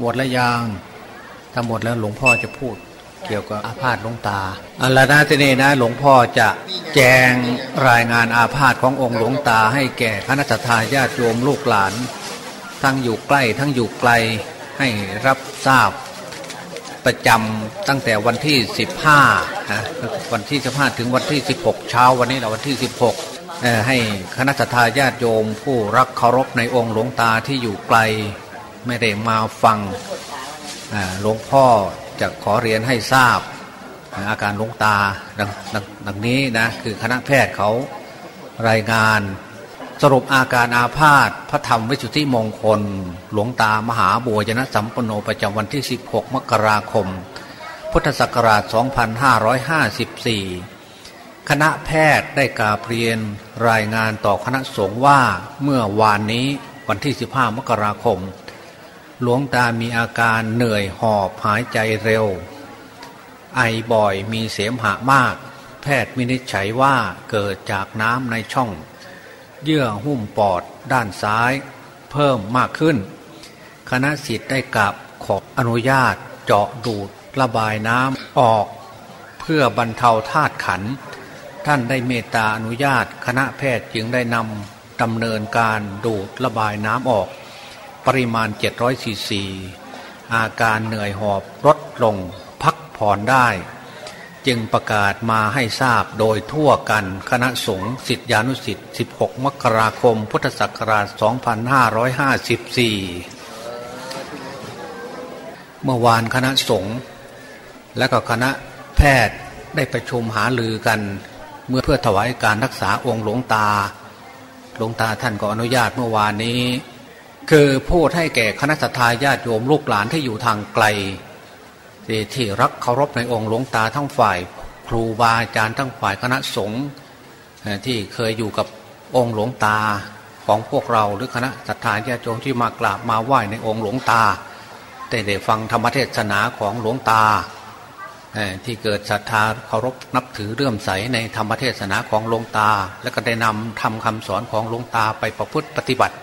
หมดแล้วยังถ้าหมดแล้วหลวงพ่อจะพูด เกี่ยวกับอาพาธหลวงตาอันละนะทีนี้นะ หลวงพ่อจะแจงรายงานอาพาธขององค์หลวงตา ให้แก่คณะทาญาติโยมลูกหลาน ทั้งอยู่ใกล้ทั้งอยู่ไกลให้รับทราบประจำตั้งแต่วันที่ 15นะวันที่ 15 ถึงวันที่ 16 เช้าวันนี้เราวันที่ 16 ให้คณะทาญาติโยม ผู้รักเคารพในองค์หลวงตาที่อยู่ไกล ไม่ได้มาฟังหลวงพ่อจะขอเรียนให้ทราบ อาการลวงตาดงดังนี้นะคือคณะแพทย์เขารายงานสรุปอาการอาพาธพระธรรมวิสุทธิมงคล หลวงตามหาบัวยนะสัมปโนประจำวันที่ 16 มกราคม พุทธศักราช 2554 คณะแพทย์ได้กาเรียนรายงานต่อคณะสงฆ์ว่าเมื่อวานนี้วันที่ 15 มกราคม หลวงตามีอาการเหนื่อยหอบหายใจเร็ว ไอบ่อยมีเสมหะมาก แพทย์วินิจฉัยว่าเกิดจากน้ำในช่อง เยื่อหุ้มปอดด้านซ้าย เพิ่มมากขึ้น คณะสิทธิ์ได้กลับขออนุญาตเจาะดูดระบายน้ำออก เพื่อบรรเทาธาตุขัน ท่านได้เมตตาอนุญาต คณะแพทย์จึงได้นำดำเนินการดูดระบายน้ำออก ปริมาณ 700ซีซีอาการเหนื่อยหอบลดลงพักผ่อนได้ จึงประกาศมาให้ทราบโดยทั่วกันคณะสงฆ์สิทธิานุสิทธิ์ 16 มกราคม พุทธศักราช 2554 เมื่อวานคณะสงฆ์และก็คณะแพทย์ได้ประชุมหาลือกัน เมื่อเพื่อถวายการรักษาองค์หลวงตา หลวงตาท่านก็อนุญาตเมื่อวานนี้ คือพูดให้แก่คณะสัตยาญาติโยมลูกหลานที่อยู่ทางไกลที่รักเคารพในองค์หลวงตาทั้งฝ่ายครูบาอาจารย์ทั้งฝ่ายคณะสงฆ์ที่เคยอยู่กับองค์หลวงตาของพวกเราหรือคณะศรัทธาญาติโยมที่มากราบมาไหว้ในองค์หลวงตาได้ได้ฟังธรรมเทศนาของหลวงตาที่เกิดศรัทธาเคารพนับถือเลื่อมใสในธรรมเทศนาของหลวงตา และก็ได้นำทำคำสอนของหลวงตาไปประพฤติปฏิบัติ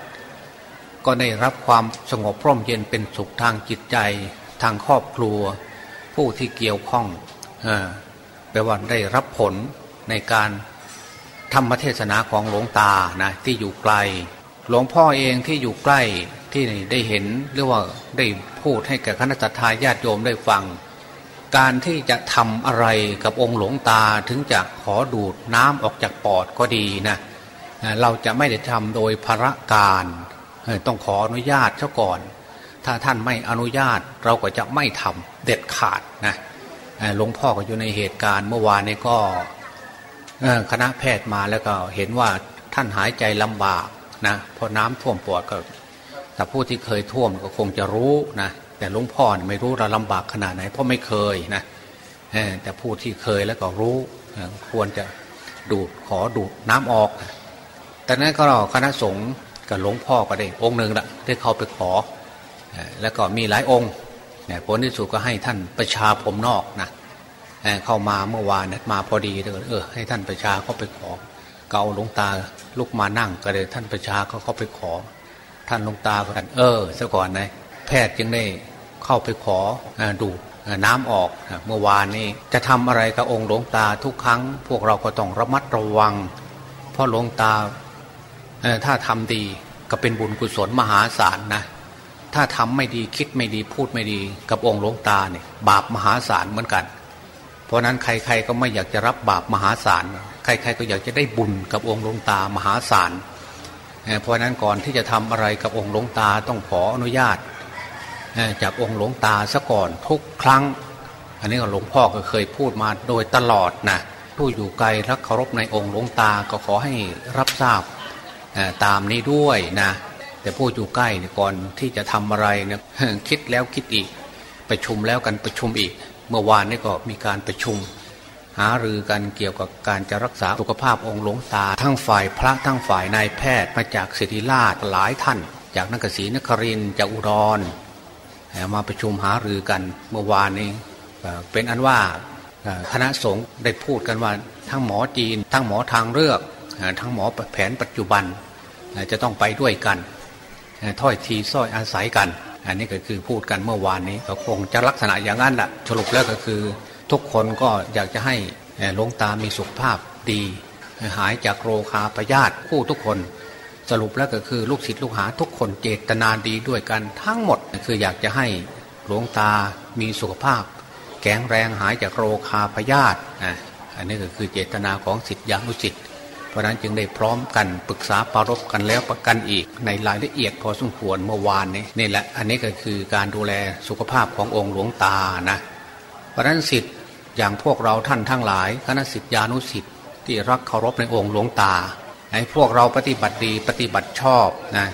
ก็ได้รับความสงบพร่มเย็นเป็นสุขทางจิตใจ ทางครอบครัว ผู้ที่เกี่ยวข้องแปลว่าได้รับผลในการธรรมเทศนาของหลวงตานะที่อยู่ไกล หลวงพ่อเองที่อยู่ใกล้ที่ได้เห็นหรือว่าได้พูดให้กับคณะทาญาติโยมได้ฟัง การที่จะทำอะไรกับองค์หลวงตาถึงจะขอดูดน้ำออกจากปอดก็ดีนะเราจะไม่ได้ทำโดยภารการ ต้องขออนุญาตซะก่อน ถ้าท่านไม่อนุญาตเราก็จะไม่ทำเด็ดขาดนะหลวงพ่อก็อยู่ในเหตุการณ์เมื่อวานนี้ก็คณะแพทย์มาแล้วก็เห็นว่าท่านหายใจลำบากนะเพราะน้ำท่วมปอดก็แต่ผู้ที่เคยท่วมก็คงจะรู้นะแต่หลวงพ่อไม่รู้เราลำบากขนาดไหน เพราะไม่เคยนะแต่ผู้ที่เคยแล้วก็รู้ควรจะดูดขอดูดน้ำออก แต่นั้นก็คณะสงฆ์ กับหลวงพ่อก็ได้องค์หนึ่งละได้เข้าไปขอ แล้วก็มีหลายองค์ผลที่สุดก็ให้ท่านประชาผมนอกนะเข้ามาเมื่อวานมาพอดีเลยเออให้ท่านประชาเขาไปขอเกาหลวงตาลุกมานั่งก็เลยท่านประชาเขาเข้าไปขอ ท่านหลวงตาก็ท่านเออซะก่อนนะแพทย์จึงได้เข้าไปขอดูน้ำออกเมื่อวานนี้จะทำอะไรกับองค์หลวงตาทุกครั้ง พวกเราก็ต้องระมัดระวัง เพราะหลวงตา ถ้าทำดีก็เป็นบุญกุศลมหาศาลนะถ้าทำไม่ดีคิดไม่ดีพูดไม่ดีกับองค์หลวงตาเนี่ยบาปมหาศาลเหมือนกัน เพราะนั้นใครๆก็ไม่อยากจะรับบาปมหาศาลใครๆก็อยากจะได้บุญกับองค์หลวงตามหาศาลเพราะนั้นก่อนที่จะทำอะไรกับองค์หลวงตาต้องขออนุญาตจากองค์หลวงตาซะก่อนทุกครั้ง อันนี้ก็หลวงพ่อก็เคยพูดมาโดยตลอดนะผู้อยู่ไกลรักเคารพในองค์หลวงตาก็ขอให้รับทราบ ตามนี้ด้วยนะแต่ผู้อยู่ใกล้ก่อนที่จะทำอะไรเนี่ยคิดแล้วคิดอีก ประชุมแล้วกันประชุมอีก เมื่อวานนี้ก็มีการประชุม หารือกันเกี่ยวกับการจะรักษาสุขภาพองค์หลวงตา ทั้งฝ่ายพระทั้งฝ่ายนายแพทย์มาจากศิริราชหลายท่าน จากนักศรีนครินจากอุดรมาประชุมหารือกันเมื่อวานนี้เป็นอันว่าคณะสงฆ์ได้พูดกันว่าทั้งหมอจีน ทั้งหมอทางเลือก ทั้งหมอแผนปัจจุบันจะต้องไปด้วยกันถ้อยทีซ้อยอาศัยกัน อันนี้ก็คือพูดกันเมื่อวานนี้ก็คงจะลักษณะอย่างนั้นแหละสรุปแล้วก็คือ ทุกคนก็อยากจะให้หลวงตามีสุขภาพดี หายจากโรคาพยาธิผู้ทุกคน สรุปแล้วก็คือลูกศิษย์ลูกหาทุกคนเจตนาดีด้วยกันทั้งหมดคืออยากจะให้หลวงตามีสุขภาพ แข็งแรงหายจากโรคาพยาธิอันนี้ก็คือเจตนาของศิษย์ยานุศิษย์ เพราะนั้นจึงได้พร้อมกันปรึกษาปรารบกันแล้วประกันอีกในรายละเอียดพอสมควรเมื่อวานนี้นี่แหละอันนี้ก็คือการดูแลสุขภาพขององค์หลวงตานะเพราะนั้นศิษย์อย่างพวกเราท่านทั้งหลายคณะศิษยานุศิษย์ที่รักเคารพในองค์หลวงตาให้พวกเราปฏิบัติดีปฏิบัติชอบนะ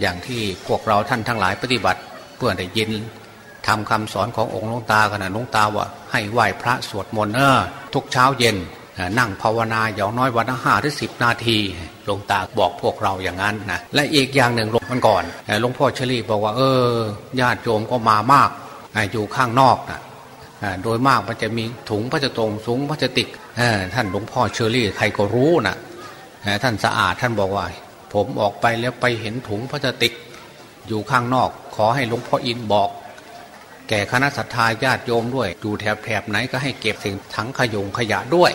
อย่างที่พวกเราท่านทั้งหลายปฏิบัติเพื่อได้ยินทำคำสอนขององค์หลวงตาขณะหลวงตาว่าให้ไหว้พระสวดมนต์เออทุกเช้าเย็น นั่งภาวนาอย่างน้อยวันละห้าถึงสิบนาทีหลวงตาบอกพวกเราอย่างนั้นนะและอีกอย่างหนึ่งหลวงมันก่อนหลวงพ่อเชลีบอกว่า เออญาติโยมก็มามากอยู่ข้างนอกนะโดยมากมันจะมีถุงพระจะตรงสูงพระจะติกท่านหลวงพ่อเชอรี่ใครก็รู้นะท่านสะอาดท่านบอกว่า ผมออกไปแล้วไปเห็นถุงพระจะติก อยู่ข้างนอก ขอให้หลวงพ่ออินบอก แก่คณะสัตยาญาติโยมด้วยดูแถบแถบไหนก็ให้เก็บสิ่งถังขยงขยะด้วย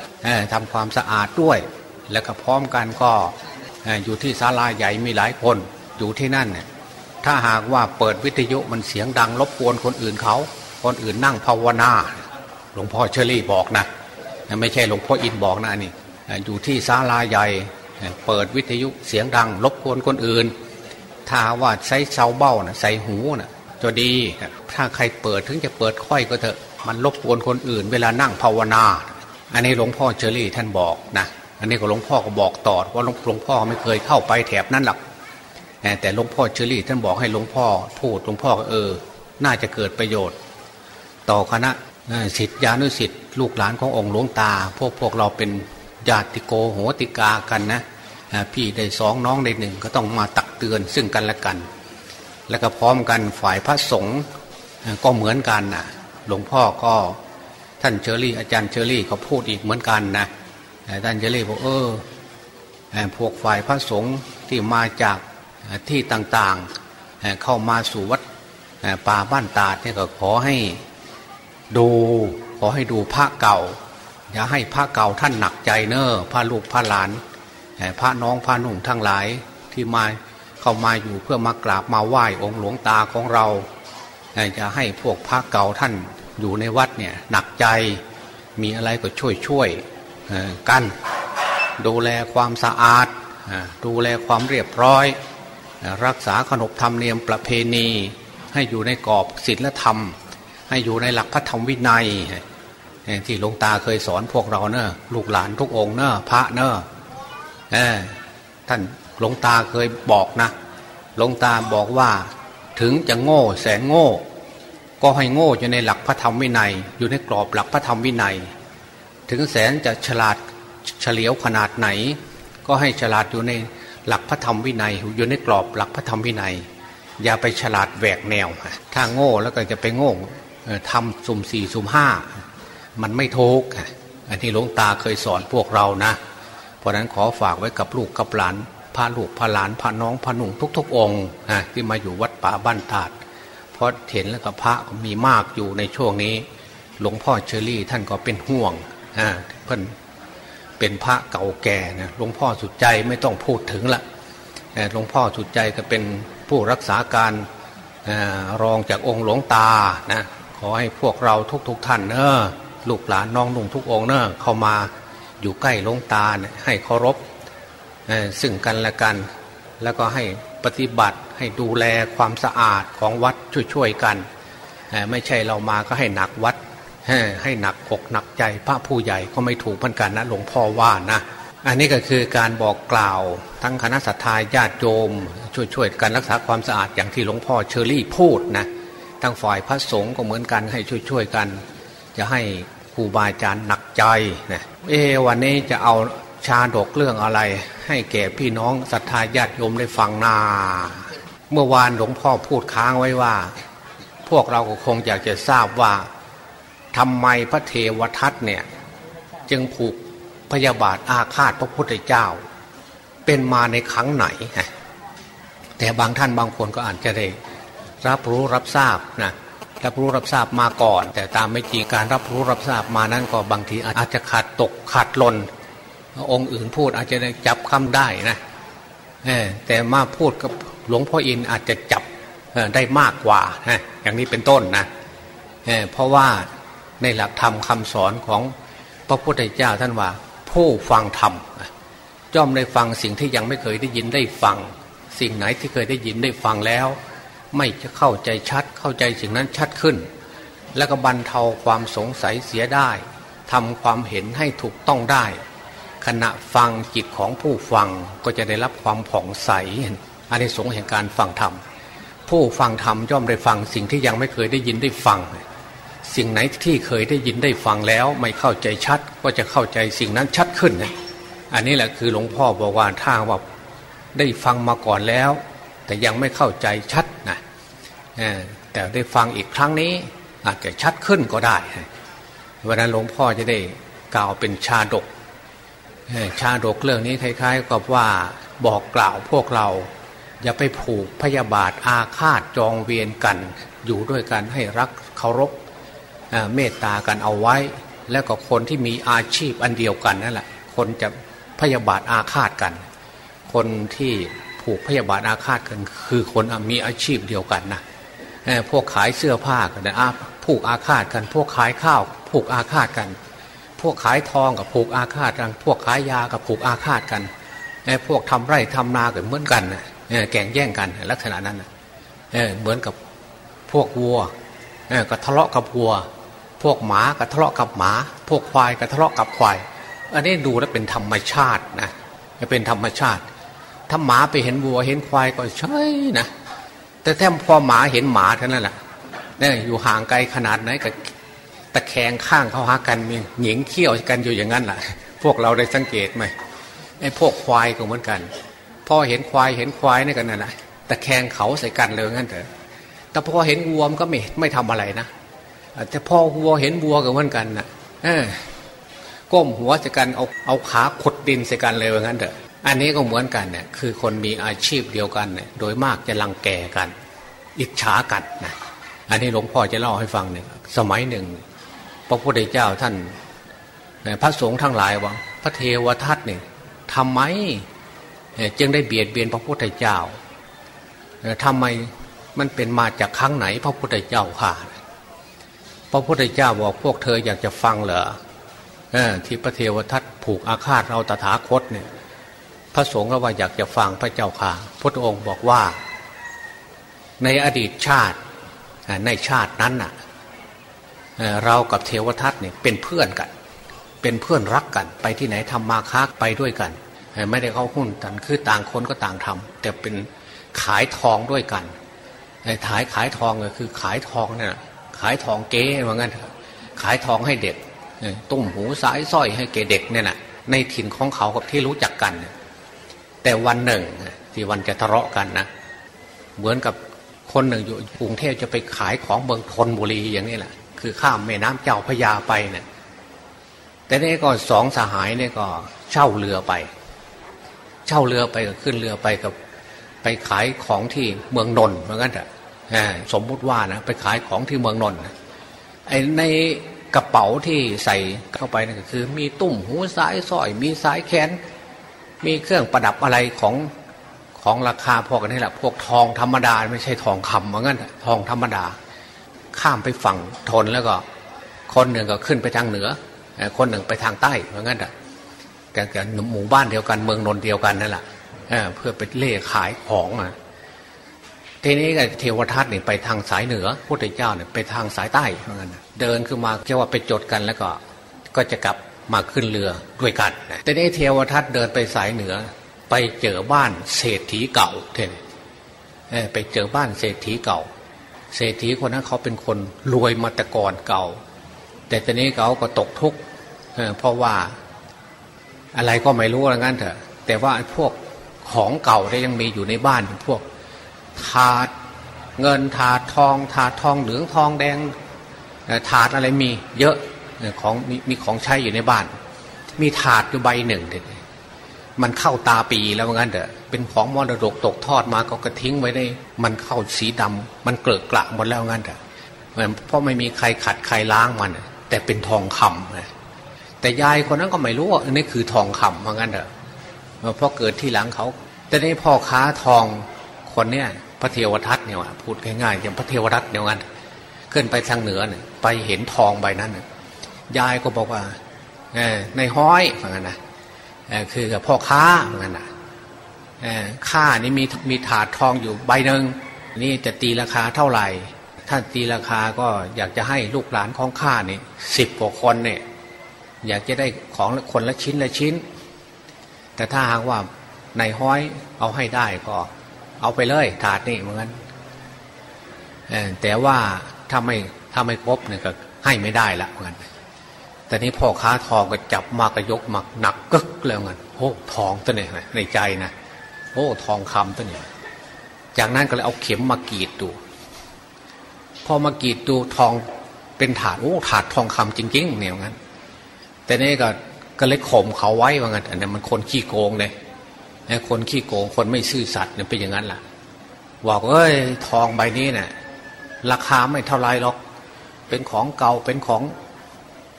ทำความสะอาดด้วย แล้วก็พร้อมกันก็อยู่ที่ศาลาใหญ่มีหลายคนอยู่ที่นั่นเนี่ยถ้าหากว่าเปิดวิทยุมันเสียงดังรบกวนคนอื่นเขา คนอื่นนั่งภาวนา หลวงพ่อเชอรี่บอกนะไม่ใช่หลวงพ่ออินบอกนะนี่อยู่ที่ศาลาใหญ่เปิดวิทยุเสียงดังรบกวนคนอื่น ถ้าว่าใช้เสาเบ้านะใส่หูนะ จะดี ถ้าใครเปิดถึงจะเปิดค่อยก็เถอะ มันรบกวนคนอื่น เวลานั่งภาวนา อันนี้หลวงพ่อเชอรี่ท่านบอกนะ อันนี้ก็หลวงพ่อก็บอกต่อว่าหลวงพ่อไม่เคยเข้าไปแถบนั้นหรอก แต่หลวงพ่อเชอรี่ท่านบอกให้หลวงพ่อพูดหลวงพ่อก็เออ น่าจะเกิดประโยชน์ ต่อคณะสิทธิานุสิทธิลูกหลานขององค์หลวงตา พวกพวกเราเป็นญาติโกโหติกากันนะพี่ได้สองน้องได้หนึ่งก็ต้องมาตักเตือนซึ่งกันและกัน แล้วก็พร้อมกันฝ่ายพระสงฆ์ก็เหมือนกันนะหลวงพ่อก็ท่านเชอรี่อาจารย์เชอรี่เขาพูดอีกเหมือนกันนะท่านเชอรี่บอกเออพวกฝ่ายพระสงฆ์ที่มาจากที่ต่างๆเข้ามาสู่วัดป่าบ้านตาดเนี่ยก็ขอให้ดูขอให้ดูพระเก่า อย่าให้พระเก่าท่านหนักใจเนอ้อพระลูกพระหลานพระน้องพระหนุ่มทั้งหลายที่มา เข้ามาอยู่เพื่อมากราบมาไหว้องค์หลวงตาของเราจะให้พวกพระเก่าท่านอยู่ในวัดเนี่ยหนักใจมีอะไรก็ช่วยช่วยกัน ดูแลความสะอาด ดูแลความเรียบร้อย รักษาขนบธรรมเนียมประเพณี ให้อยู่ในกรอบศีลธรรม ให้อยู่ในหลักพระธรรมวินัย ที่หลวงตาเคยสอนพวกเราเนอะลูกหลานทุกองเนอะพระเนอะท่าน หลวงตาเคยบอกนะหลวงตาบอกว่า ถึงจะโง่แสนโง่ ก็ให้โง่อยู่ในหลักพระธรรมวินัย อยู่ในกรอบหลักพระธรรมวินัย ถึงแสนจะฉลาดเฉลียวขนาดไหน ก็ให้ฉลาดอยู่ในหลักพระธรรมวินัย อยู่ในกรอบหลักพระธรรมวินัย อย่าไปฉลาดแหวกแนวถ้าโง่แล้วก็จะไปโง่ทำสุ่มสี่สุ่มห้ามันไม่ทุกอันที่หลวงตาเคยสอนพวกเรานะ เพราะนั้นขอฝากไว้กับลูกกับหลาน พาลูกพาหลานพาน้องพาหนุ่งทุก ๆ องค์ที่มาอยู่วัดป่าบ้านตาดเพราะเห็นแล้วกับพระมีมากอยู่ในช่วงนี้ หลวงพ่อเชอรี่ท่านก็เป็นห่วงเพิ่นเป็นพระเก่าแก่นะหลวงพ่อสุดใจไม่ต้องพูดถึงละหลวงพ่อสุดใจก็เป็นผู้รักษาการรองจากองค์หลวงตานะขอให้พวกเราทุกๆทท่านเนอะลูกหลานน้องนุ่งทุกองเนอะเข้ามาอยู่ใกล้หลวงตาให้เคารพ ซึ่งกันและกัน แล้วก็ให้ปฏิบัติให้ดูแลความสะอาดของวัดช่วยๆกัน ไม่ใช่เรามาก็ให้หนักวัด ให้หนักอกหนักใจพระผู้ใหญ่ก็ไม่ถูกพันกันนะหลวงพ่อว่านะอันนี้ก็คือการบอกกล่าว ทั้งคณะสัตยาญาติโยมช่วยๆกันรักษาความสะอาดอย่างที่หลวงพ่อเชอรี่พูดนะทั้งฝ่ายพระสงฆ์ก็เหมือนกันให้ช่วยๆกัน จะให้ครูบาอาจารย์หนักใจนะเอวันนี้จะเอา ชาดกเรื่องอะไร ให้แก่พี่น้องศรัทธาญาติโยมได้ฟังนา เมื่อวานหลวงพ่อพูดค้างไว้ว่า พวกเราก็คงอยากจะทราบว่าทำไมพระเทวทัตเนี่ย จึงผูกพยาบาทอาฆาตพระพุทธเจ้า เป็นมาในครั้งไหน แต่บางท่านบางคนก็อาจจะได้รับรู้รับทราบนะรับรู้รับทราบมาก่อน แต่ตามไม่จริงการรับรู้รับทราบมานั้นก็บางทีอาจจะขาดตกขาดหล่น องค์อื่นพูดอาจจะจับคำได้นะแต่มาพูดกับหลวงพ่ออินอาจจะจับได้มากกว่านะอย่างนี้เป็นต้นนะเเพราะว่าในหลักธรรมคำสอนของพระพุทธเจ้าท่านว่า ผู้ฟังธรรมย่อมได้ฟังสิ่งที่ยังไม่เคยได้ยินได้ฟัง สิ่งไหนที่เคยได้ยินได้ฟังแล้ว ไม่จะเข้าใจชัดเข้าใจสิ่งนั้นชัดขึ้น แล้วก็บรรเทาความสงสัยเสียได้ทำความเห็นให้ถูกต้องได้ ขณะฟังจิตของผู้ฟังก็จะได้รับความผ่องใสอันนี้สงแห่งการฟังธรรมผู้ฟังธรรมย่อมได้ฟังสิ่งที่ยังไม่เคยได้ยินได้ฟัง สิ่งไหนที่เคยได้ยินได้ฟังแล้วไม่เข้าใจชัดก็จะเข้าใจสิ่งนั้นชัดขึ้น อันนี้แหละคือหลวงพ่อบอกว่าถ้าว่าได้ฟังมาก่อนแล้ว แต่ยังไม่เข้าใจชัดนะแต่ได้ฟังอีกครั้งนี้อาจจะชัดขึ้นก็ได้วันนั้นหลวงพ่อจะได้กล่าวเป็นชาดก ชาดกเรื่องนี้คล้าย ๆ กับว่าบอกกล่าวพวกเรา อย่าไปผูกพยาบาทอาฆาตจองเวียนกัน อยู่ด้วยกันให้รักเคารพเมตตากันเอาไว้ แล้วก็คนที่มีอาชีพอันเดียวกันนั่นแหละคนจะพยาบาทอาฆาตกัน คนที่ผูกพยาบาทอาฆาตกัน คือคนมีอาชีพเดียวกันนะพวกขายเสื้อผ้ากันนะผูกอาฆาตกัน พวกขายข้าวผูกอาฆาตกัน พวกขายทองกับผูกอาฆาตกัน พวกขายยากับผูกอาฆาตกันไอ้พวกทำไร่ทำนากันเหมือนกันนะแก่งแย่งกันลักษณะนั้นเเหมือนกับพวกวัวก็ทะเลาะกับวัว พวกหมาก็ทะเลาะกับหมา พวกควายก็ทะเลาะกับควาย อันนี้ดูแล้วเป็นธรรมชาตินะเป็นธรรมชาติ ถ้าหมาไปเห็นวัวเห็นควายก็ใช่นะแต่แท้พอหมาเห็นหมาเท่านั้นแหละเนี่ยอยู่ห่างไกลขนาดไหนกับ ตะแคงข้างเขาหากันมีหญิงเขี้ยวกันอยู่อย่างนั้นแหละพวกเราได้สังเกตไหมไอ้พวกควายก็เหมือนกันพอเห็นควายเห็นควายนี่กันนะนแหละต่แคงเขาใส่กันเลยงั้นเถอะ แต่พอเห็นวัวมันก็ไม่ไม่ทำอะไรนะแต่พอวัวเห็นวัวกับเหมือนกันนะเออก้มหัวใส่กันเอาเอาขาขุดดินใส่กันเลยงั้นเถอะ อันนี้ก็เหมือนกันเนี่ยคือคนมีอาชีพเดียวกันเนี่ยโดยมากจะรังแกกัน อิจฉากันนะอันนี้หลวงพ่อจะเล่าให้ฟังเนี่ยสมัยหนึ่ง พระพุทธเจ้าท่านพระสงฆ์ทั้งหลายว่าพระเทวทัตเนี่ยทำไมจึงได้เบียดเบียนพระพุทธเจ้าทำไมมันเป็นมาจากครั้งไหน พระพุทธเจ้าค่ะ พระพุทธเจ้าบอกพวกเธออยากจะฟังเหรอที่พระเทวทัตผูกอาฆาตเราตถาคตเนี่ย พระสงฆ์ก็ว่าอยากจะฟังพระเจ้าค่ะ พระองค์บอกว่า ในอดีตชาติในชาตินั้นน่ะ เรากับเทวทัตเนี่ยเป็นเพื่อนกัน เป็นเพื่อนรักกัน ไปที่ไหนทำมาค้าไปด้วยกัน ไม่ได้เข้าหุ้นกันคือต่างคนก็ต่างทำแต่เป็นขายทองด้วยกันขายขายทองก็คือขายทองเนี่ยขายทองเก๊ว่างั้นขายทองให้เด็กตุ้มหูสายสร้อยให้เกเด็กเนี่ยนะในถิ่นของเขากับที่รู้จักกันแต่วันหนึ่งที่วันจะทะเลาะกันนะเหมือนกับคนหนึ่งอยู่กรุงเทพจะไปขายของเมืองทนบุรีอย่างนี้แหละ คือข้ามแม่น้ำเจ้าพยาไปเนี่ยแต่นี่ก็สองสหายเนี่ยก็เช่าเรือไป เช่าเรือไปกับขึ้นเรือไปกับไปขายของที่เมืองนนท์เหมือนกันแต่สมมุติว่านะไปขายของที่เมืองนนท์ไอในกระเป๋าที่ใส่เข้าไปนั่นก็คือ มีตุ่มหูสายสร้อย มีสายแขน มีเครื่องประดับอะไรของของราคาพวกนี้แหละพวกทองธรรมดาไม่ใช่ทองคำเหมือนกันทองธรรมดา ข้ามไปฝั่งทนแล้วก็ คนหนึ่งก็ขึ้นไปทางเหนือ คนหนึ่งไปทางใต้เหมือนกันกันกันหมู่บ้านเดียวกันเมืองนนเดียวกันนั่นแหละเพื่อไปเล่ขายของอะทีนี้ก็เทวทัตเนี่ยไปทางสายเหนือพุทธเจ้าเนี่ยไปทางสายใต้เหมือนกันเดินขึ้นมาเรียกว่าไปจดกันแล้วก็ก็จะกลับมาขึ้นเรือด้วยกันแต่นี้เทวทัตเดินไปสายเหนือ ไปเจอบ้านเศรษฐีเก่าเทนไปเจอบ้านเศรษฐีเก่า เศรษฐีคนนั้นเขาเป็นคนรวยมาแต่ก่อนเก่า แต่ตอนนี้เขาก็ตกทุกข์เพราะว่าอะไรก็ไม่รู้อะไรงั้นเถอะ แต่ว่าพวกของเก่าที่ยังมีอยู่ในบ้านพวกถาดเงินถาดทองถาดทองเหลืองทองแดงถาดอะไรมีเยอะของมมีของใช้อยู่ในบ้าน มีถาดอยู่ใบหนึ่งเด็ดมันเข้าตาปีแล้วงั้นเถอะ เป็นของมรดกตกทอดมาก็กระทิ้งไว้ได้ มันเข้าสีดำมันเกลือกระหมดแล้วงั้นเถอะเพราะไม่มีใครขัดใครล้างมัน แต่เป็นทองคำแต่ยายคนนั้นก็ไม่รู้ว่านนี้คือทองคำว่างั้นเถอะเพราะเกิดที่หลังเขา แต่ในพ่อค้าทองคนเนี้ยพระเทวทัตเนี่ยพูดง่ายๆอย่างพระเทวทัตเนี่ยงั้นขึ้นไปทางเหนือเนี่ยไปเห็นทองใบนั้นยายก็บอกว่าในห้อยเหมือนกันนะคือกับพ่อค้าเหมือนกันนะ ค่านี่มีมีถาดทองอยู่ใบหนึ่งนี่จะตีราคาเท่าไหร่ ถ้าตีราคาก็อยากจะให้ลูกหลานของข้านี่สิบกว่าคนเนี่ยอยากจะได้ของคนละชิ้นละชิ้น แต่ถ้าหากว่าในห้อยเอาให้ได้ก็เอาไปเลยถาดนี่เหมือนกันแต่ว่าถ้าไม่ถ้าไม่ครบเนี่ยก็ให้ไม่ได้ละเหมือนกันแต่นี้พ่อค้าทองก็จับมากระยกมักหนักกึกแล้วเงินโอ้ทองตัวเนี่ยในใจนะ โอ้ทองคำตัวนี่จากนั้นก็เลยเอาเข็มมากรีดดู พอมากรีดดูทองเป็นถาดโอ้ถาดทองคำจริงๆเนี่ยงั้น แต่นี่ก็ก็เลยข่มเขาไว้ว่างั้นอันนี้มันคนขี้โกงเลยคนขี้โกงคนไม่ซื่อสัตย์เนี่ยเป็นอย่างนั้นล่ะบอกเอ้ยทองใบนี้เนี่ยราคาไม่เท่าไรหรอก เป็นของเก่าเป็นของ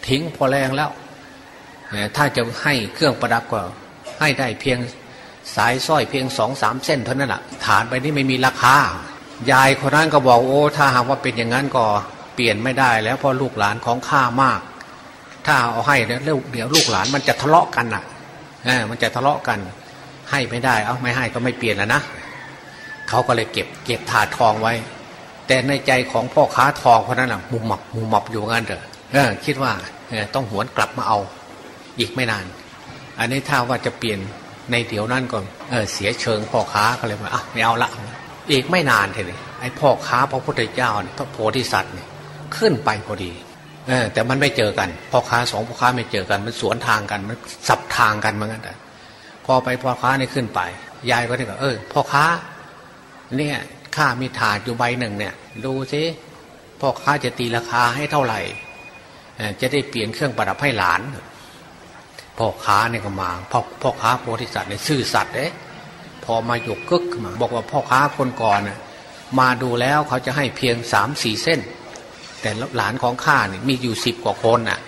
ทิ้งพอแรงแล้วถ้าจะให้เครื่องประดับก็ให้ได้เพียง สายสร้อยเพียงสองสามเส้นเท่านั้นแหละฐานไปนี่ไม่มีราคายายคนนั้นก็บอกโอ้ถ้าหากว่าเป็นอย่างนั้นก็เปลี่ยนไม่ได้แล้วเพราะลูกหลานของข้ามาก ถ้าเอาให้แล้วเดี๋ยวลูกหลานมันจะทะเลาะกันอะมันจะทะเลาะกัน ให้ไม่ได้ เอาไม่ให้ก็ไม่เปลี่ยนแล้วนะเขาก็เลยเก็บเก็บถาดทองไว้ แต่ในใจของพ่อค้าทองคนนั้นอะมุมหมับมุมหมับอยู่งั้นเถอะเออคิดว่าต้องหวนกลับมาเอา อีกไม่นาน อันนี้ถ้าว่าจะเปลี่ยน ในเดี๋ยวนั้นก่อนเเสียเชิงพ่อค้าก็เลยว่าอะไม่เอาละอีกไม่นานเลยไอ้พ่อค้าพระพุทธเจ้าเนี่ยพระโพธิสัตว์เนี่ยขึ้นไปพอดีเออแต่มันไม่เจอกันพ่อค้าสองพ่อค้าไม่เจอกัน มันสวนทางกันมันสับทางกันเหมือนกันแต่พอไปพ่อค้านี่ขึ้นไป ยายก็เนี่ยก็เออพ่อค้า เนี่ยข้ามีถาดอยู่ใบหนึ่งเนี่ย ดูสิพ่อค้าจะตีราคาให้เท่าไหร่จะได้เปลี่ยนเครื่องประดับให้หลาน พ่อค้าเนี่ยก็มาพ่อพ่อค้าโพธิสัตว์เนี่ยซื่อสัตว์เอ๊ะพอมาหยกกึกมา บอกว่าพ่อค้าคนก่อนน่ยมาดูแล้วเขาจะให้เพียงสามสี่เส้น แต่หลานของข้าเนี่ยมีอยู่สิบกว่าคนน่ะ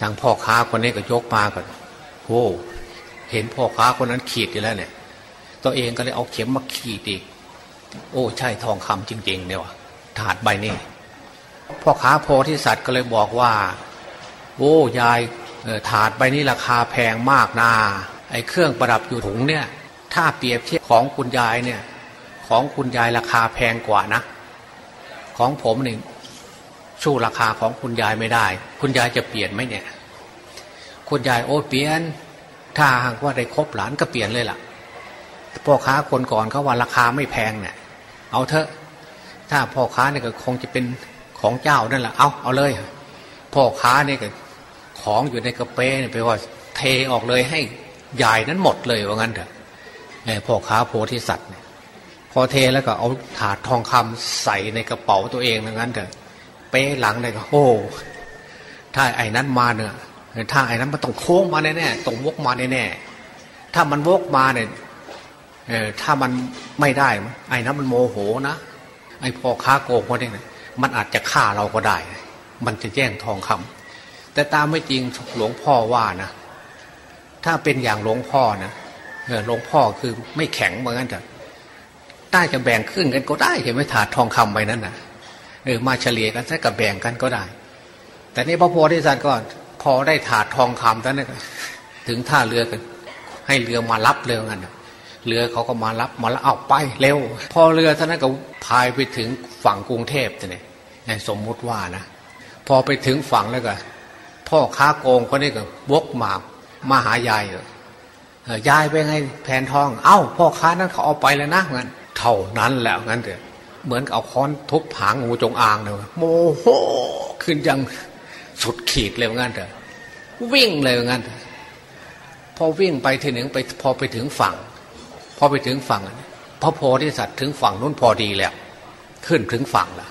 ทางพ่อค้าคนนี้ก็ยกมาก่อนโอ้เห็นพ่อค้าคนนั้นขีดอยู่แล้วเนี่ย ตัวเองก็เลยเอาเข็มมาขีดอีก โอ้ใช่ทองคำจริง ๆ เนี่ยว่ะถาดใบนี้พ่อค้าโพธิสัตว์ก็เลยบอกว่า โอ้ยาย ถาดใบนี้ราคาแพงมากนาไอ้เครื่องประดับอยู่ถุงเนี่ยถ้าเปรียบเทียบของคุณยายเนี่ยของคุณยายราคาแพงกว่านะ ของผมนี่สู้ราคาของคุณยายไม่ได้ คุณยายจะเปลี่ยนไหมเนี่ย คุณยายโอ้เปลี่ยน ถ้าหากว่าได้ครบหลานก็เปลี่ยนเลยล่ะพ่อค้าคนก่อนเขาว่าราคาไม่แพงเนี่ย เอาเถอะ ถ้าพ่อค้าเนี่ยก็คงจะเป็นของเจ้านั่นแหละเอาเอาเลย พ่อค้าเนี่ยก็ ของอยู่ในกระเป้นี่ไปว่าเทออกเลยให้ใหญ่นั้นหมดเลยว่างั้นเถอะพ่อค้าโพธิสัตว์เนี่ยพอเทแล้วก็เอาถาดทองคำใส่ในกระเป๋าตัวเองนั้นเถอะเป้หลังเลยก็โอ้ถ้าไอ้นั้นมาเนี่ยถ้าไอ้นั้นมันต้องโค้งมาแน่ๆต้องวกมาแน่ๆถ้ามันวกมาเนี่ยถ้ามันไม่ได้ ไอ้นั้นมันโมโหนะไอ้พ่อค้าโกงคนนี้เนี่ยมันอาจจะฆ่าเราก็ได้ มันจะแย่งทองคำ แต่ตามไม่จริงหลวงพ่อว่านะ ถ้าเป็นอย่างหลวงพ่อนะหลวงพ่อคือไม่แข็งเหมือนกันแต่ได้จะแบ่งครึ่งกันก็ได้เห็นไหมถาดทองคำไปนั้นนะเออมาเฉลี่ยกันซะกับแบ่งกันก็ได้ แต่นี่พระโพธิสัตว์ก็พอได้ถาดทองคำแล้วเนี่ยถึงท่าเรือกัน ให้เรือมารับเรือกันเรือเขาก็มารับมาแล้วเอาไปเร็ว พอเรือท่านนั้นก็พายไปถึงฝั่งกรุงเทพเนี่ยสมมุติว่านะ พอไปถึงฝั่งแล้วก็ พ่อค้าโกงคนนี้ก็วกมามาหายายเลยยายไปไงแผนทอง เอ้า พ่อค้านั้นเขาเอาไปแล้วนะงั้นเท่านั้นแหละงั้นเถอะเหมือนเอาค้อนทุบหางงูจงอางเลยโมโหขึ้นยังสุดขีดเลยงั้นเถอะวิ่งเลยงั้นพอวิ่งไปทีหนึ่งไปพอไปถึงฝั่ง พอไปถึงฝั่งพระโพธิสัตว์ถึงฝั่งนู้นพอดีแล้วขึ้นถึงฝั่งละ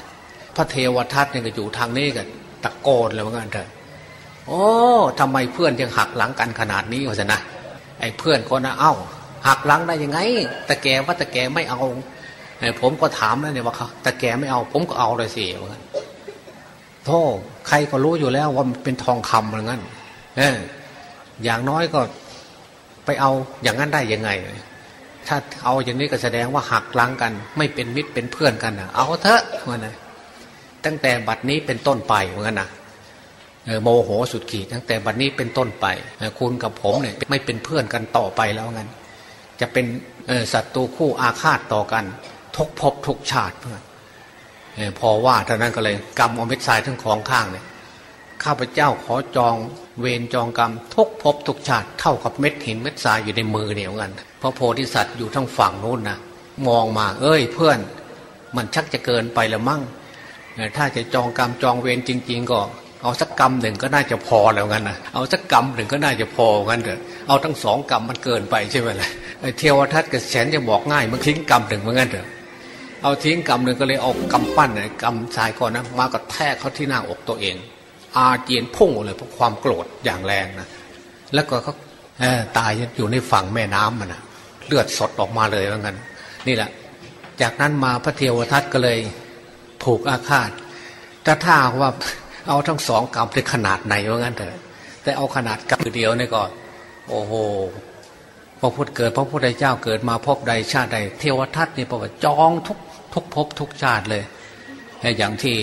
พระเทวทัตเนี่ยก็อยู่ทางนี้กันตะโกนเลยว่างั้นเถอะ โอ้ทำไมเพื่อนยังหักหลังกันขนาดนี้วะนะไอ้เพื่อนคนนะเอ้า หักหลังได้ยังไงตะแกว่าตะแกไม่เอาผมก็ถามแล้วเนี่ยว่าตะแกไม่เอา ผมก็เอาเลยสิเหมือนกันโธ่ใครก็รู้อยู่แล้วว่ามันเป็นทองคำเหมือนกันเอออย่างน้อยก็ไปเอาอย่างนั้นได้ยังไง ถ้าเอาอย่างนี้ก็แสดงว่าหักล้างกัน ไม่เป็นมิตรเป็นเพื่อนกันนะเอาเถอะมันนะตั้งแต่บัดนี้เป็นต้นไปเหมือนกันนะ โมโหสุดขีดตั้งแต่บัดนี้เป็นต้นไปคุณกับผมเนี่ยไม่เป็นเพื่อนกันต่อไปแล้วงั้น จะเป็นศัตรูคู่อาฆาตต่อกัน ทุกภพทุกชาติเพื่อนพอว่าเท่านั้นก็เลยกรรมอมิตรสายทั้งของข้างเนี่ยข้าพเจ้าขอจองเวรจองกรรมทุกภพทุกชาติเท่ากับเม็ดหินเม็ดทรายอยู่ในมือเดียวกันพระโพธิสัตว์อยู่ทั้งฝั่งโน้นนะมองมาเอ้ยเพื่อน มันชักจะเกินไปละมั่งถ้าจะจองกรรมจองเวรจริง ๆ ก็ เอาสักกรรมหนึ่งก็น่าจะพอแล้วงั้นนะเอาสักกรรมหนึ่งก็น่าจะพองั้นเถอะเอาทั้งสองกรรมมันเกินไปใช่ไหมล่ะเทวทัตกับแสนจะบอกง่ายมันทิ้งกรรมหนึ่งเหมือนกันเถอะเอาทิ้งกรรมหนึ่งก็เลยเอากำปั้นเนี่ยกำชายก่อนนะมากระแทกเขาที่หน้าอกตัวเอง อาเจียนพุ่งเลยเพราะความโกรธอย่างแรงนะแล้วก็เขาตายอยู่ในฝั่งแม่น้ำมันนะเลือดสดออกมาเลยเหมือนกันนี่แหละ จากนั้นมาพระเทวทัตก็เลยผูกอาฆาตถ้าท่าว่า เอาทั้งสองกรรมในขนาดไหนว่างั้นเถอะแต่เอาขนาดกรรมเดียวนี่ก่อนโอ้โหพอพุทธเกิดพระพุทธเจ้าเกิดมาพบใดชาติใด เทวทัตนี่ประวัติจองทุกทุกภพทุกชาติเลยอย่างที่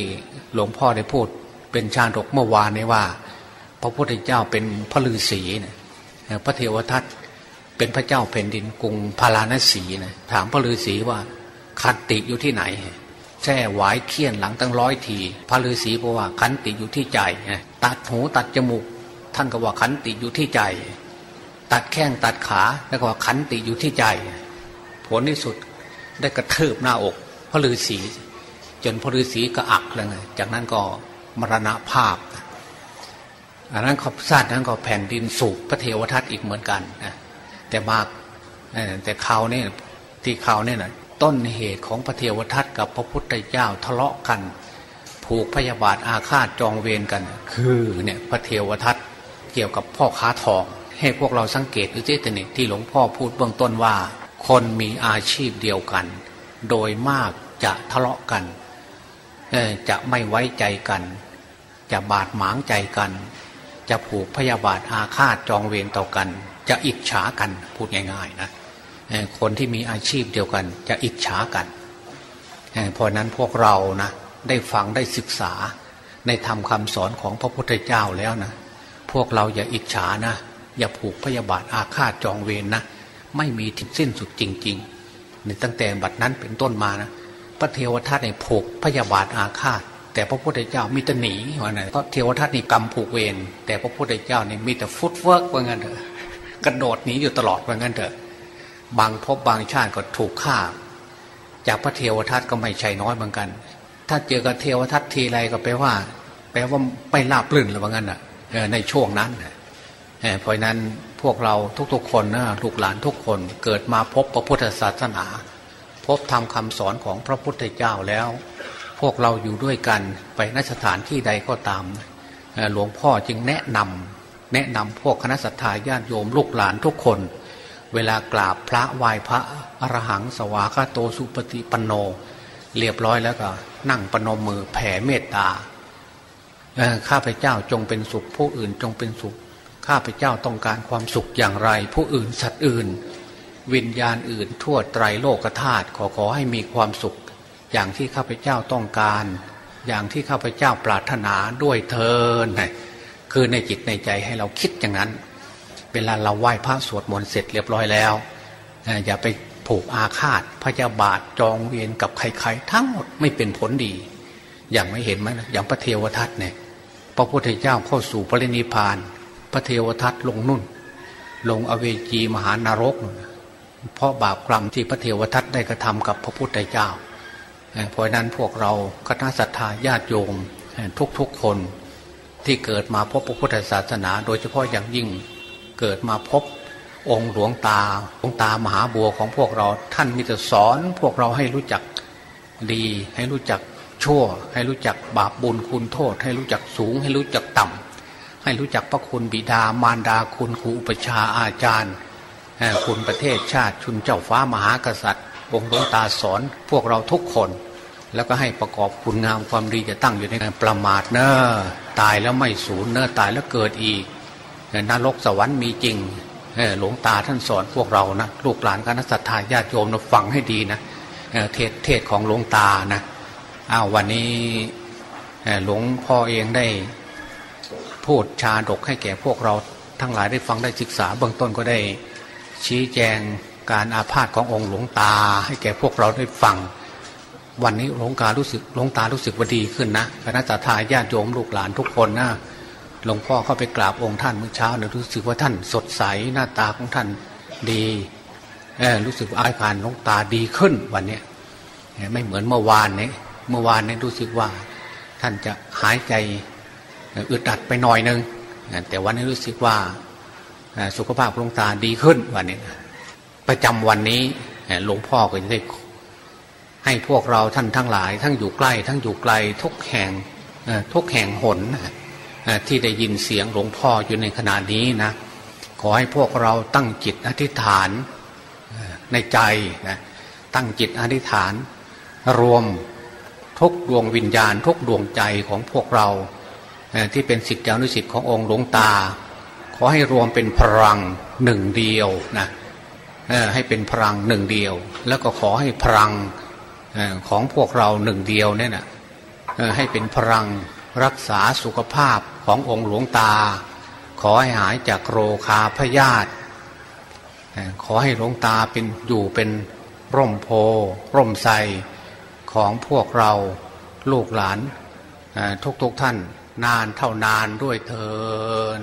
หลวงพ่อได้พูดเป็นชาดกเมื่อวานนี้ว่า พระพุทธเจ้าเป็นพระฤาษีเนี่ยพระเทวทัตเป็นพระเจ้าแผ่นดินกรุงพาราณสีนะถามพระฤาษีว่าคันติอยู่ที่ไหน แช่หวายเคี่ยนหลังตั้งร้อยที พระฤาษีบอกว่าคันติอยู่ที่ใจตัดหูตัดจมูก ท่านก็ว่าคันติอยู่ที่ใจ ตัดแข้งตัดขาแล้วก็ขันติอยู่ที่ใจ ผลที่สุดได้กระเทิบหน้าอก พระฤาษีจนพระฤาษีก็อักเลยไงจากนั้นก็มรณภาพอันนั้นขอบซาดนั้นก็แผ่นดินสูบพระเทวทัตอีกเหมือนกันนะแต่มากแต่ข่าวนี่ที่ข่าวนี่นะ ต้นเหตุของพระเทวทัตกับพระพุทธเจ้าทะเลาะกัน ผูกพยาบาทอาฆาตจองเวรกัน คือเนี่ยพระเทวทัตเกี่ยวกับพ่อค้าทอง ให้พวกเราสังเกตดูที่ตนิที่หลวงพ่อพูดเบื้องต้นว่า คนมีอาชีพเดียวกัน โดยมากจะทะเลาะกันจะไม่ไว้ใจกัน จะบาดหมางใจกัน จะผูกพยาบาทอาฆาตจองเวรต่อกัน จะอิจฉากันพูดง่าย ๆ นะ คนที่มีอาชีพเดียวกัน จะอิจฉากันเพราะนั้นพวกเรานะได้ฟังได้ศึกษาในธรรมคำสอนของพระพุทธเจ้าแล้วนะ พวกเราอย่าอิจฉานะ อย่าผูกพยาบาทอาฆาตจองเวรนะ ไม่มีทิศสิ้นสุดจริงๆในตั้งแต่บัดนั้นเป็นต้นมานะพระเทวทัตในผูกพยาบาทอาฆาต แต่พระพุทธเจ้ามีแต่หนีว่าไงเพราะเทวทัตนี่กรรมผูกเวรแต่พระพุทธเจ้านี่มีแต่ footwork ว่างั้นเถอะกระโดดหนีอยู่ตลอดว่างั้นเถอะ บางภพบางชาติก็ถูกฆ่า จากพระเทวทัตก็ไม่ใช่น้อยเหมือนกัน ถ้าเจอกับเทวทัตทีไรก็แปลว่า แปลว่าไม่ลาบลื่นหรือว่างั้นอะในช่วงนั้นเพราะนั้นพวกเราทุกๆคนนะลูกหลานทุกคนเกิดมาพบพระพุทธศาสนา พบทำคำสอนของพระพุทธเจ้าแล้ว พวกเราอยู่ด้วยกันไปนสถานที่ใดก็ตามหลวงพ่อจึงแนะนำแนะนำพวกคณะสัตยาญาติโยมลูกหลานทุกคน เวลากราบพระไหว้พระอรหังสวากาโตสุปฏิปันโน เรียบร้อยแล้วก็ นั่งปนมมือแผ่เมตตาข้าพเจ้าจงเป็นสุข ผู้อื่นจงเป็นสุข ข้าพเจ้าต้องการความสุขอย่างไร ผู้อื่นสัตว์อื่น วิญญาณอื่นทั่วไตรโลกธาตุขอขอให้มีความสุข อย่างที่ข้าพเจ้าต้องการ อย่างที่ข้าพเจ้าปรารถนาด้วยเทินคือในจิตในใจให้เราคิดอย่างนั้น ลาเราไหว้พระสวดมนต์เสร็จเรียบร้อยแล้ว อย่าไปผูกอาฆาตพระเจ้าบาทจองเวียนกับใครๆ ทั้งหมดไม่เป็นผลดี อย่างไม่เห็นไหมนะอย่างพระเทวทัตเนี่ยพระพุทธเจ้าเข้าสู่พระนิพพาน พระเทวทัตลงนุ่น ลงอเวจีมหานรก เพราะบาปกรรมที่พระเทวทัตได้กระทำกับพระพุทธเจ้าเพราะนั้นพวกเราคณะสัตยาญาติโยมทุกๆคนที่เกิดมาพบพระพุทธศาสนา โดยเฉพาะอย่างยิ่ง เกิดมาพบองค์หลวงตาหลวงตามหาบัวของพวกเราท่านมีแต่สอนพวกเราให้รู้จักดี ให้รู้จักชั่ว ให้รู้จักบาปบุญคุณโทษ ให้รู้จักสูง ให้รู้จักต่ำให้รู้จักพระคุณบิดามารดาคุณครูอุปชาอาจารย์คุณประเทศชาติชุนเจ้าฟ้ามหากษัตริย์องค์หลวงตาสอนพวกเราทุกคน แล้วก็ให้ประกอบคุณงามความดีจะตั้งอยู่ในการประมาทเนอะตายแล้วไม่สูญเนอะตายแล้วเกิดอีก นรกสวรรค์มีจริงหลวงตาท่านสอนพวกเรานะลูกหลานคณะสัตยาญาติโยมนะฟังให้ดีนะเทศเทศของหลวงตานะอ้าววันนี้หลวงพ่อเองได้พูดชาดกให้แก่พวกเราทั้งหลายได้ฟังได้ศึกษาเบื้องต้นก็ได้ชี้แจงการอาพาธขององค์หลวงตา ให้แก่พวกเราได้ฟัง วันนี้หลวงตารู้สึกหลวงตารู้สึกว่าดีขึ้นนะคณะทาญาติโยมลูกหลานทุกคนนะ หลวงพ่อเข้าไปกราบองค์ท่านเมื่อเช้าเนี่ยรู้สึกว่าท่านสดใสหน้าตาของท่านดีเออรู้สึกอาการลงตาดีขึ้นวันนี้ไม่เหมือนเมื่อวานเนี้เมื่อวานเนี้รู้สึกว่าท่านจะหายใจอึดอัดไปหน่อยนึงแต่วันนี้รู้สึกว่าสุขภาพลวงตาดีขึ้นวันนี้ประจำวันนี้หลวงพ่อก็จะได้ให้พวกเราท่านทั้งหลาย ทั้งอยู่ใกล้ ทั้งอยู่ไกลทุกแห่งทุกแห่งหน ที่ได้ยินเสียงหลวงพ่ออยู่ในขณะนี้นะขอให้พวกเราตั้งจิตอธิษฐานในใจนะตั้งจิตอธิษฐาน รวมทุกดวงวิญญาณ ทุกดวงใจของพวกเราที่เป็นสิทธิอนุสิทธิ์ขององค์หลวงตา ขอให้รวมเป็นพลังหนึ่งเดียวนะให้เป็นพลังหนึ่งเดียว แล้วก็ขอให้พลังของพวกเราหนึ่งเดียวเนี่ยนะให้เป็นพลังรักษาสุขภาพ ขององค์หลวงตา ขอให้หายจากโรคาพยาธิขอให้หลวงตาเป็นอยู่เป็นร่มโพร่มไทรของพวกเราลูกหลานทุกๆทท่านนานเท่านานด้วยเถิน